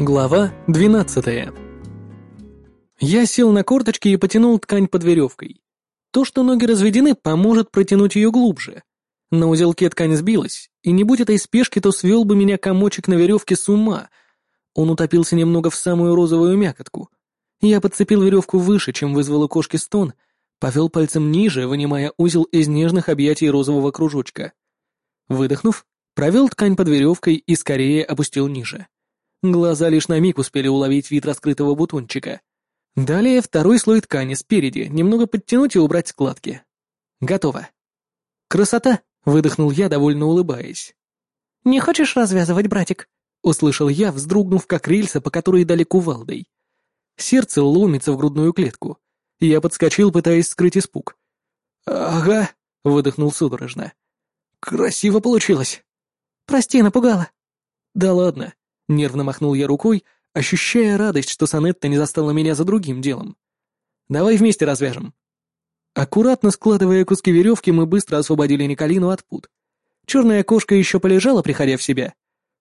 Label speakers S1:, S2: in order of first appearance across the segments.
S1: Глава 12 Я сел на корточки и потянул ткань под веревкой. То, что ноги разведены, поможет протянуть ее глубже. На узелке ткань сбилась, и не будь этой спешки, то свел бы меня комочек на веревке с ума. Он утопился немного в самую розовую мякотку. Я подцепил веревку выше, чем вызвал у кошки стон, повел пальцем ниже, вынимая узел из нежных объятий розового кружочка. Выдохнув, провел ткань под веревкой и скорее опустил ниже. Глаза лишь на миг успели уловить вид раскрытого бутончика. Далее второй слой ткани спереди, немного подтянуть и убрать складки. Готово. «Красота!» — выдохнул я, довольно улыбаясь.
S2: «Не хочешь развязывать, братик?»
S1: — услышал я, вздрогнув как рельса, по которой дали кувалдой. Сердце ломится в грудную клетку. Я подскочил, пытаясь скрыть испуг. «Ага», — выдохнул судорожно. «Красиво получилось».
S2: «Прости, напугала».
S1: «Да ладно. Нервно махнул я рукой, ощущая радость, что Санетта не застала меня за другим делом. «Давай вместе развяжем». Аккуратно складывая куски веревки, мы быстро освободили Николину от пут. Черная кошка еще полежала, приходя в себя.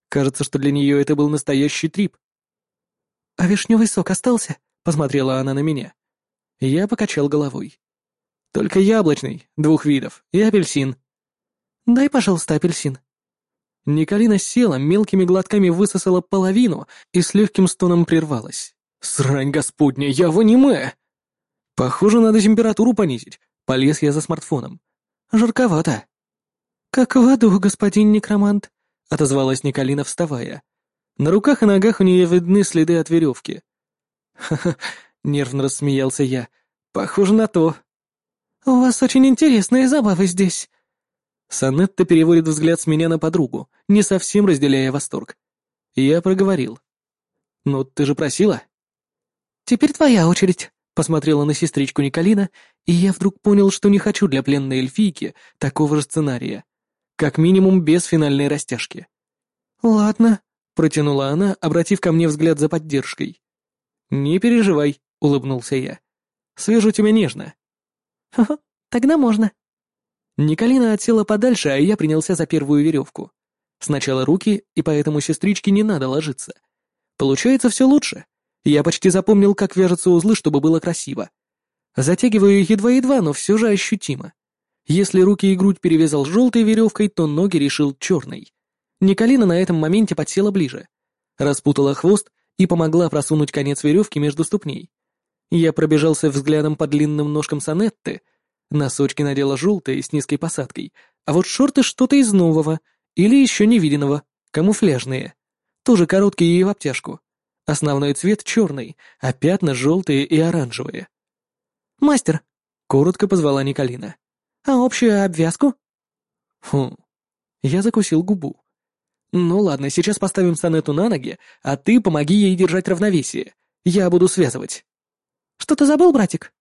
S1: Кажется, что для нее это был настоящий трип.
S2: «А вишневый сок остался?» — посмотрела она на меня.
S1: Я покачал головой. «Только яблочный, двух видов, и апельсин».
S2: «Дай, пожалуйста, апельсин»,
S1: Николина села, мелкими глотками высосала половину и с легким стоном прервалась. «Срань господня, я в аниме!» «Похоже, надо температуру понизить», — полез я за смартфоном. «Жарковато».
S2: «Как в аду, господин некромант», —
S1: отозвалась Николина, вставая. На руках и ногах у нее видны следы от веревки. «Ха-ха», — нервно рассмеялся я. «Похоже на то».
S2: «У вас очень интересные забавы здесь»,
S1: Санетта переводит взгляд с меня на подругу, не совсем разделяя восторг. Я проговорил. «Ну, ты же просила?»
S2: «Теперь твоя очередь», — посмотрела на сестричку Николина, и я вдруг понял, что не хочу для пленной эльфийки такого же сценария. Как минимум без финальной растяжки. «Ладно», —
S1: протянула она, обратив ко мне взгляд за поддержкой. «Не переживай», — улыбнулся я. «Свяжу тебя нежно».
S2: «Ха-ха, тогда можно»,
S1: Николина отсела подальше, а я принялся за первую веревку. Сначала руки, и поэтому сестричке не надо ложиться. Получается все лучше. Я почти запомнил, как вяжутся узлы, чтобы было красиво. Затягиваю едва-едва, но все же ощутимо. Если руки и грудь перевязал желтой веревкой, то ноги решил черной. Николина на этом моменте подсела ближе. Распутала хвост и помогла просунуть конец веревки между ступней. Я пробежался взглядом по длинным ножкам Санетты, Носочки надела желтые с низкой посадкой, а вот шорты что-то из нового или еще невиденного, камуфляжные. Тоже короткие и в обтяжку. Основной цвет черный, а пятна желтые и оранжевые.
S2: «Мастер!»
S1: — коротко позвала Николина.
S2: «А общую обвязку?»
S1: Хм. Я закусил губу. «Ну ладно, сейчас поставим Санету на ноги, а ты помоги ей держать равновесие. Я буду связывать».
S2: «Что-то забыл, братик?»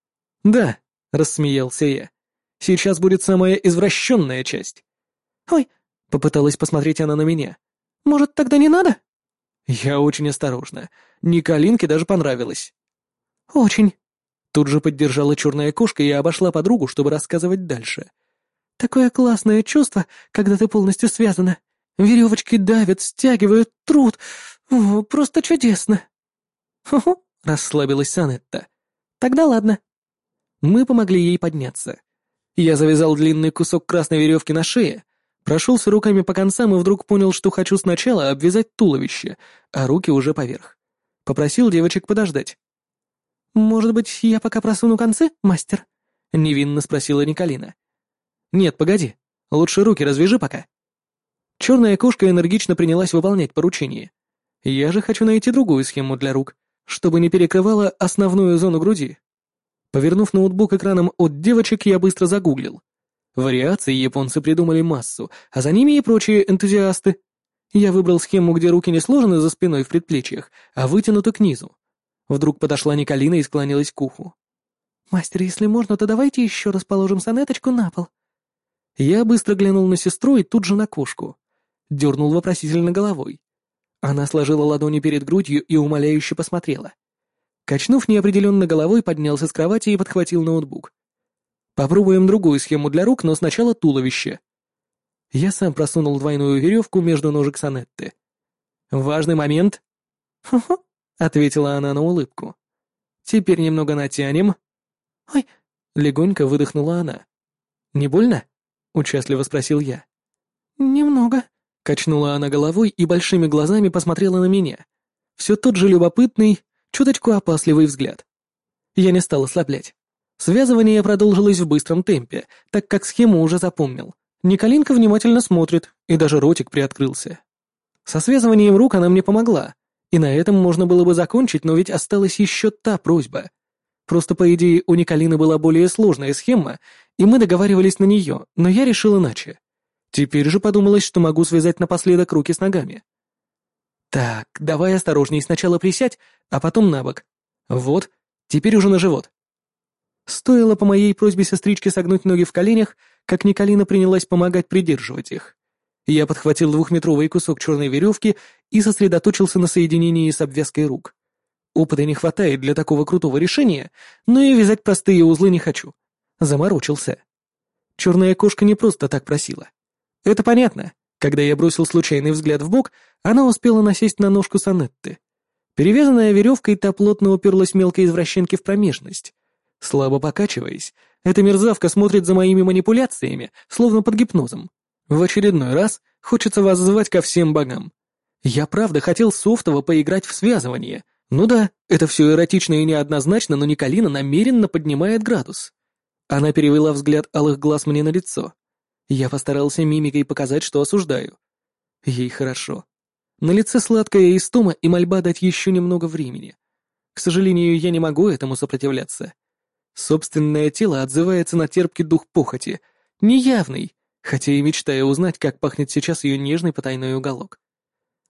S1: «Да», — рассмеялся я. «Сейчас будет самая извращенная часть».
S2: «Ой», — попыталась посмотреть она на меня. «Может, тогда не надо?»
S1: Я очень осторожно. Николинке даже понравилось.
S2: «Очень».
S1: Тут же поддержала черная кошка и обошла подругу, чтобы рассказывать дальше.
S2: «Такое классное чувство, когда ты полностью связана. Веревочки давят, стягивают, труд. Просто чудесно».
S1: «Хо-хо», — расслабилась Санетта.
S2: «Тогда ладно».
S1: Мы помогли ей подняться. Я завязал длинный кусок красной веревки на шее, прошелся руками по концам и вдруг понял, что хочу сначала обвязать туловище, а руки уже поверх. Попросил девочек подождать.
S2: «Может быть, я пока просуну концы, мастер?»
S1: — невинно спросила Николина. «Нет, погоди. Лучше руки развяжи пока». Черная кошка энергично принялась выполнять поручение. Я же хочу найти другую схему для рук, чтобы не перекрывала основную зону груди. Повернув ноутбук экраном от девочек, я быстро загуглил. Вариаций японцы придумали массу, а за ними и прочие энтузиасты. Я выбрал схему, где руки не сложены за спиной в предплечьях, а вытянуты к низу. Вдруг подошла Николина и склонилась к уху.
S2: «Мастер, если можно, то давайте еще раз положим сонеточку на пол».
S1: Я быстро глянул на сестру и тут же на кошку. Дернул вопросительно головой. Она сложила ладони перед грудью и умоляюще посмотрела. Качнув неопределенно головой, поднялся с кровати и подхватил ноутбук. Попробуем другую схему для рук, но сначала туловище. Я сам просунул двойную веревку между ножек Санетты. Важный момент.
S2: «Ху-ху», — ответила она на улыбку. «Теперь немного натянем». «Ой», — легонько выдохнула она. «Не больно?» — участливо спросил я. «Немного», — качнула она головой и большими глазами посмотрела на меня. Все тот же любопытный, чуточку опасливый взгляд. Я не стал ослаблять. Связывание продолжилось в быстром темпе, так как схему уже запомнил. Николинка внимательно смотрит, и даже ротик приоткрылся. Со связыванием рук она мне помогла, и на этом можно было бы закончить, но ведь осталась еще та просьба. Просто, по идее, у Николины была более сложная схема, и мы договаривались на нее, но я решил иначе. Теперь же подумалось, что могу связать напоследок руки с ногами. Так, давай осторожней, сначала присядь, а потом на бок. Вот, теперь уже на живот. Стоило по моей просьбе сестричке согнуть ноги в коленях, как Николина принялась помогать придерживать их. Я подхватил двухметровый кусок черной веревки и сосредоточился на соединении с обвязкой рук. Опыта не хватает для такого крутого решения, но и вязать простые узлы не хочу. Заморочился. Черная кошка не просто так просила. Это понятно. Когда я бросил случайный взгляд в бок, она успела насесть на ножку Санетты. Перевязанная веревкой, та плотно уперлась мелкой извращенке в промежность. Слабо покачиваясь, эта мерзавка смотрит за моими манипуляциями, словно под гипнозом. В очередной раз хочется вас звать ко всем богам. Я правда хотел софтово поиграть в связывание. Ну да, это все эротично и неоднозначно, но Николина намеренно поднимает градус. Она перевела взгляд алых глаз мне на лицо. Я постарался мимикой показать, что осуждаю. Ей хорошо. На лице сладкая истома и мольба дать еще немного времени. К сожалению, я не могу этому сопротивляться. Собственное тело отзывается на терпкий дух похоти, неявный, хотя и мечтаю узнать, как пахнет сейчас ее нежный потайной уголок.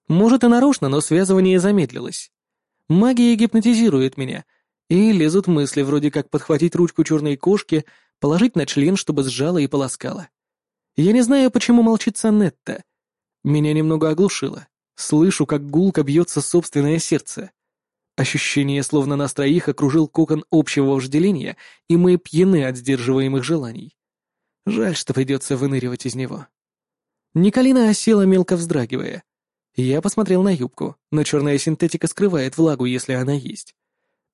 S2: Может и нарочно, но связывание замедлилось. Магия гипнотизирует меня, и лезут мысли вроде как подхватить ручку черной кошки, положить на член, чтобы сжала и полоскала. Я не знаю, почему молчит Санетта. Меня немного оглушило. Слышу, как гулко бьется собственное сердце. Ощущение, словно нас троих окружил кокон общего вожделения, и мы пьяны от сдерживаемых желаний. Жаль, что придется выныривать из него. Николина осела, мелко вздрагивая. Я посмотрел на юбку, но черная синтетика скрывает влагу, если она есть.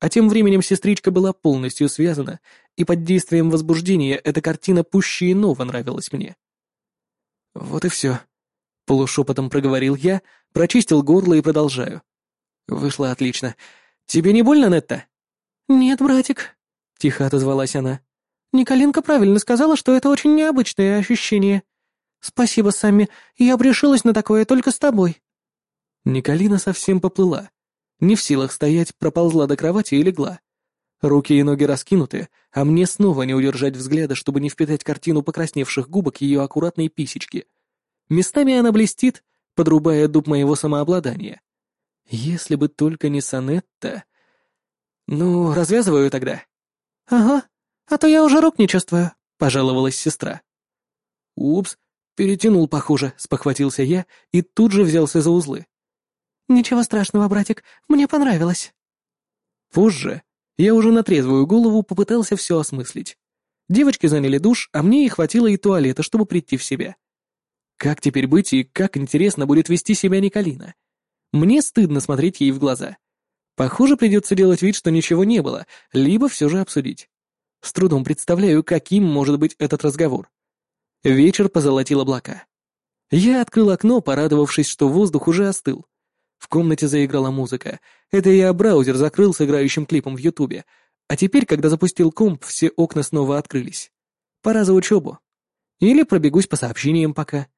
S2: А тем временем сестричка была полностью связана, и под действием возбуждения эта картина пуще иного нравилась мне. «Вот и все», — полушепотом проговорил я, прочистил горло и продолжаю. «Вышло отлично. Тебе не больно, Нетта?»
S3: «Нет, братик», — тихо отозвалась она. «Николинка правильно сказала, что это очень необычное ощущение. Спасибо, Самми, я обрешилась на такое только с тобой».
S2: Николина совсем поплыла. Не в силах стоять, проползла до кровати и легла. Руки и ноги раскинуты, а мне снова не удержать взгляда, чтобы не впитать картину покрасневших губок ее аккуратной писечки. Местами она блестит, подрубая дуб моего самообладания. Если бы только не Санетта... Ну, развязываю тогда.
S3: Ага, а то я уже рук не чувствую,
S2: пожаловалась сестра. Упс, перетянул, похоже, спохватился я и тут же взялся за узлы.
S3: Ничего страшного, братик, мне понравилось.
S2: Позже я уже на трезвую голову попытался все осмыслить. Девочки заняли душ, а мне и хватило и туалета, чтобы прийти в себя. Как теперь быть и как интересно будет вести себя Николина? Мне стыдно смотреть ей в глаза. Похоже, придется делать вид, что ничего не было, либо все же обсудить. С трудом представляю, каким может быть этот разговор. Вечер позолотил облака. Я открыл окно, порадовавшись, что воздух уже остыл. В комнате заиграла музыка. Это я браузер закрыл с играющим клипом в Ютубе. А теперь, когда запустил комп, все окна снова открылись. Пора за учебу. Или пробегусь по сообщениям пока.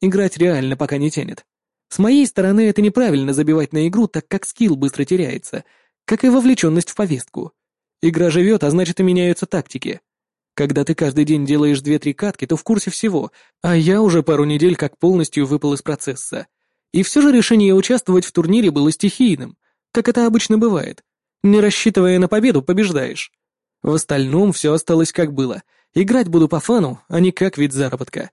S2: Играть реально пока не тянет. С моей стороны это неправильно забивать на игру, так как скилл быстро теряется, как и вовлеченность в повестку. Игра живет, а значит и меняются тактики. Когда ты каждый день делаешь две-три катки, то в курсе всего, а я уже пару недель как полностью выпал из процесса. И все же решение участвовать в турнире было стихийным, как это обычно бывает. Не рассчитывая на победу, побеждаешь. В остальном все осталось как было. Играть буду по фану, а не как вид заработка.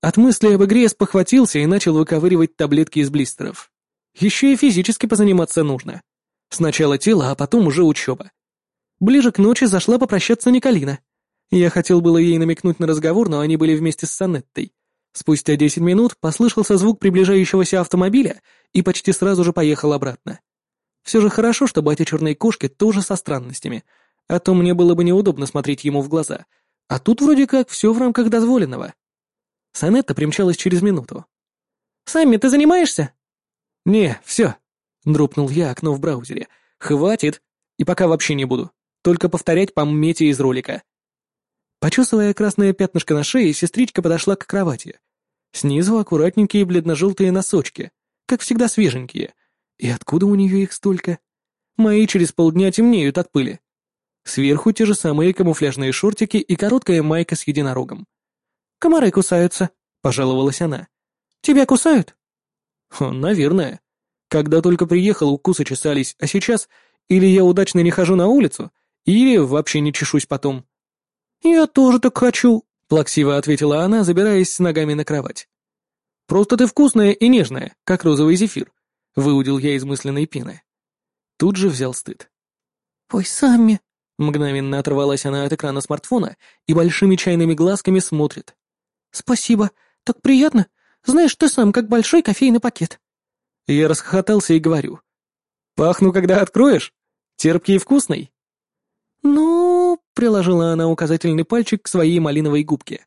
S2: От мысли об игре спохватился и начал выковыривать таблетки из блистеров. Еще и физически позаниматься нужно. Сначала тело, а потом уже учеба. Ближе к ночи зашла попрощаться Николина. Я хотел было ей намекнуть на разговор, но они были вместе с Санеттой.
S1: Спустя десять минут послышался звук приближающегося автомобиля и почти сразу же поехал обратно. Все же хорошо, что батя черной кошки тоже со странностями, а то мне было бы неудобно смотреть ему в глаза. А тут вроде как все в рамках дозволенного. Санетта примчалась через минуту. «Сами, ты занимаешься?» «Не, все», — дропнул я окно в браузере. «Хватит, и пока вообще не буду. Только повторять по мете из ролика». Почесывая красное пятнышко на шее, сестричка подошла к кровати. Снизу аккуратненькие бледно-желтые носочки, как всегда свеженькие. И откуда у нее их столько? Мои через полдня темнеют от пыли. Сверху те же самые камуфляжные шортики и короткая майка с единорогом.
S3: «Комары кусаются», — пожаловалась она. «Тебя кусают?»
S1: «Наверное. Когда только приехал, укусы чесались, а сейчас или я удачно не хожу на улицу, или вообще не чешусь потом».
S3: «Я тоже так хочу», —
S1: плаксиво ответила она, забираясь с ногами на кровать. «Просто ты вкусная и нежная, как розовый зефир», — выудил я из мысленной пены. Тут же взял стыд.
S3: «Ой, Самми!»
S1: Мгновенно оторвалась она от экрана смартфона и большими чайными глазками смотрит.
S3: «Спасибо, так приятно. Знаешь, ты сам как большой кофейный пакет».
S1: Я расхохотался и говорю. «Пахну, когда откроешь? Терпкий и вкусный?»
S3: «Ну...» — приложила она указательный пальчик к своей малиновой губке.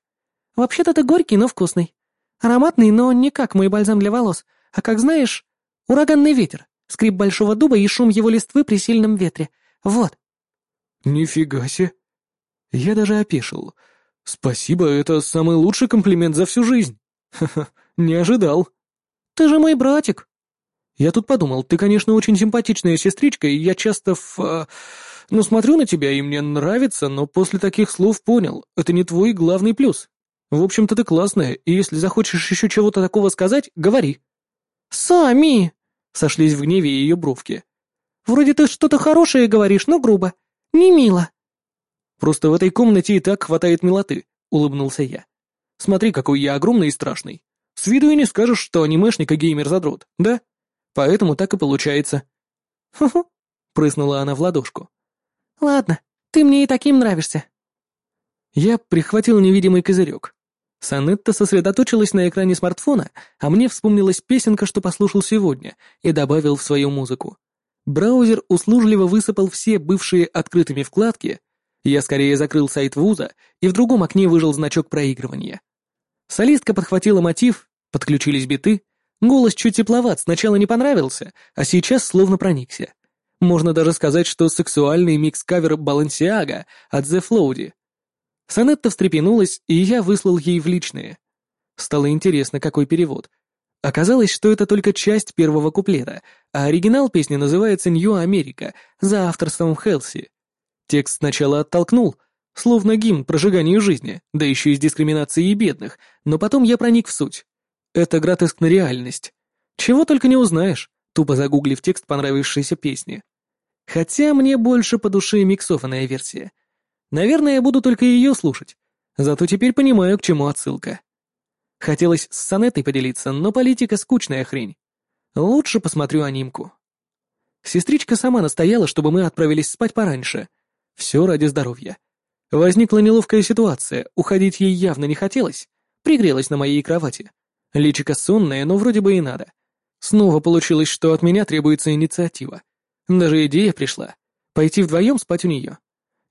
S3: «Вообще-то ты горький, но вкусный. Ароматный, но не как мой бальзам для волос, а как, знаешь, ураганный ветер, скрип большого дуба и шум его листвы при сильном ветре. Вот».
S1: «Нифига себе!» Я даже опешил. «Спасибо, это самый лучший комплимент за всю жизнь. Ха-ха, не ожидал».
S3: «Ты же мой братик».
S1: «Я тут подумал, ты, конечно, очень симпатичная сестричка, и я часто в... Ну, смотрю на тебя, и мне нравится, но после таких слов понял, это не твой главный плюс. В общем-то, ты классная, и если захочешь еще чего-то такого сказать, говори».
S3: «Сами!»
S1: — сошлись в гневе ее бровки.
S3: «Вроде ты что-то хорошее говоришь, но грубо. Не мило».
S1: «Просто в этой комнате и так хватает милоты», — улыбнулся я. «Смотри, какой я огромный и страшный. С виду и не скажешь, что анимешник и геймер-задрот, да? Поэтому так и получается».
S3: «Ху-ху», —
S1: прыснула она в ладошку.
S3: «Ладно, ты мне и таким нравишься».
S1: Я прихватил невидимый козырек. Санетта сосредоточилась на экране смартфона, а мне вспомнилась песенка, что послушал сегодня, и добавил в свою музыку. Браузер услужливо высыпал все бывшие открытыми вкладки, я скорее закрыл сайт вуза, и в другом окне выжил значок проигрывания. Солистка подхватила мотив, подключились биты, голос чуть тепловат, сначала не понравился, а сейчас словно проникся. Можно даже сказать, что сексуальный микс-кавер Балансиага от The Floaty. Санетта встрепенулась, и я выслал ей в личные. Стало интересно, какой перевод. Оказалось, что это только часть первого куплета, а оригинал песни называется «Нью Америка» за авторством Хелси. Текст сначала оттолкнул, словно гимн прожиганию жизни, да еще и с дискриминацией бедных, но потом я проник в суть. Это гротескная реальность. Чего только не узнаешь, тупо загуглив текст понравившейся песни. Хотя мне больше по душе миксованная версия. Наверное, я буду только ее слушать. Зато теперь понимаю, к чему отсылка. Хотелось с сонетой поделиться, но политика скучная хрень. Лучше посмотрю анимку. Сестричка сама настояла, чтобы мы отправились спать пораньше. Все ради здоровья. Возникла неловкая ситуация, уходить ей явно не хотелось. Пригрелась на моей кровати. Личико сонное, но вроде бы и надо. Снова получилось, что от меня требуется инициатива. Даже идея пришла. Пойти вдвоем спать у нее.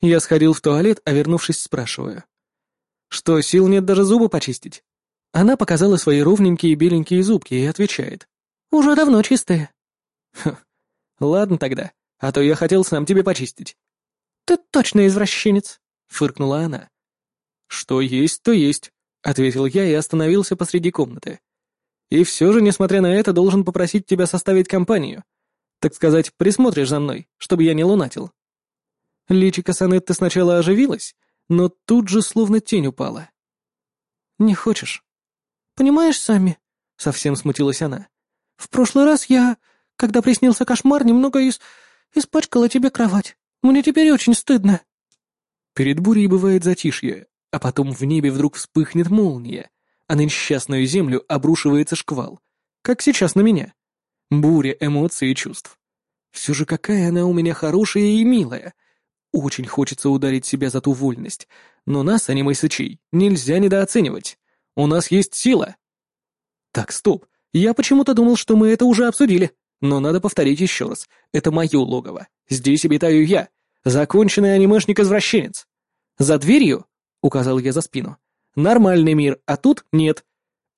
S1: Я сходил в туалет, а вернувшись, спрашиваю. Что, сил нет даже зубы почистить? Она показала свои ровненькие беленькие зубки и отвечает.
S3: «Уже давно чистые».
S1: Ха, ладно тогда, а то я хотел сам тебе почистить.
S3: «Ты точно извращенец», — фыркнула она.
S1: «Что есть, то есть», — ответил я и остановился посреди комнаты. «И все же, несмотря на это, должен попросить тебя составить компанию. Так сказать, присмотришь за мной, чтобы я не лунатил». Личико Санетты сначала оживилась, но тут же словно тень упала.
S3: «Не хочешь?» «Понимаешь, Сами?» — совсем смутилась она. «В прошлый раз я, когда приснился кошмар, немного из... испачкала тебе кровать. Мне теперь очень стыдно».
S1: Перед бурей бывает затишье, а потом в небе вдруг вспыхнет молния, а на несчастную землю обрушивается шквал, как сейчас на меня. Буря эмоций и чувств. Все же какая она у меня хорошая и милая. Очень хочется ударить себя за ту вольность, но нас, аниме-сычей, нельзя недооценивать. У нас есть сила. Так, стоп. Я почему-то думал, что мы это уже обсудили. Но надо повторить еще раз. Это мое логово. Здесь обитаю я. Законченный анимешник-извращенец. За дверью, указал я за спину, нормальный мир, а тут нет.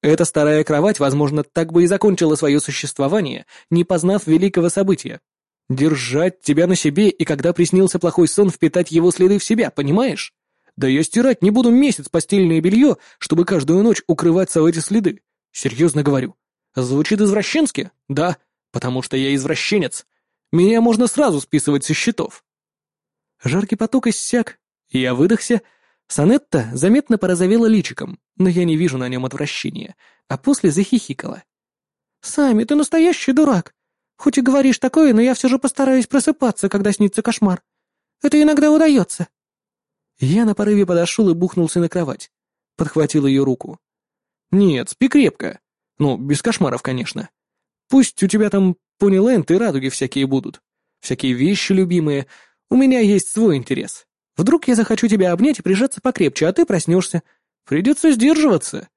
S1: Эта старая кровать, возможно, так бы и закончила свое существование, не познав великого события. Держать тебя на себе и когда приснился плохой сон, впитать его следы в себя, понимаешь? Да я стирать не буду месяц постельное белье, чтобы каждую ночь укрываться в эти следы. Серьезно говорю. Звучит извращенски? Да, потому что я извращенец. Меня можно сразу списывать со счетов. Жаркий поток иссяк, я выдохся. Санетта заметно порозовела личиком, но я не вижу на нем отвращения, а после захихикала.
S3: «Сами, ты настоящий дурак. Хоть и говоришь такое, но я все же постараюсь просыпаться, когда снится кошмар. Это иногда удается».
S1: Я на порыве подошел и бухнулся на кровать. Подхватил ее руку. «Нет, спи крепко. Ну, без кошмаров, конечно. Пусть у тебя там пониленд и радуги всякие будут. Всякие вещи любимые. У меня есть свой интерес. Вдруг я захочу тебя обнять и прижаться покрепче, а ты проснешься. Придется сдерживаться».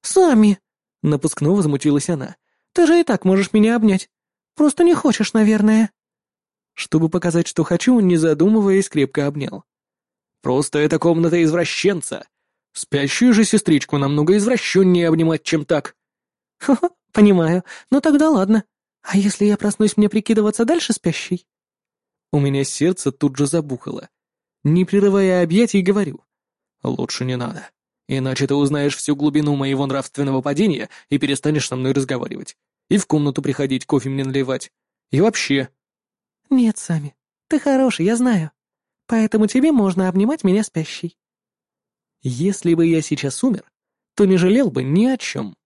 S3: «Сами!» — напускно возмутилась она. «Ты же и так можешь меня обнять. Просто не хочешь, наверное».
S1: Чтобы показать, что хочу, не задумываясь, крепко обнял. «Просто это комната извращенца. Спящую же сестричку намного извращеннее обнимать, чем так».
S3: «Ха-ха, понимаю. Ну тогда ладно. А если я проснусь, мне прикидываться дальше спящей?»
S1: У меня сердце тут же забухало. Не прерывая объятий, говорю. «Лучше не надо. Иначе ты узнаешь всю глубину моего нравственного падения и перестанешь со мной разговаривать и в комнату приходить, кофе мне наливать. И вообще...»
S3: «Нет, Сами, ты хороший, я знаю. Поэтому тебе можно обнимать меня спящей».
S1: Если бы я сейчас умер, то не жалел бы ни о чем.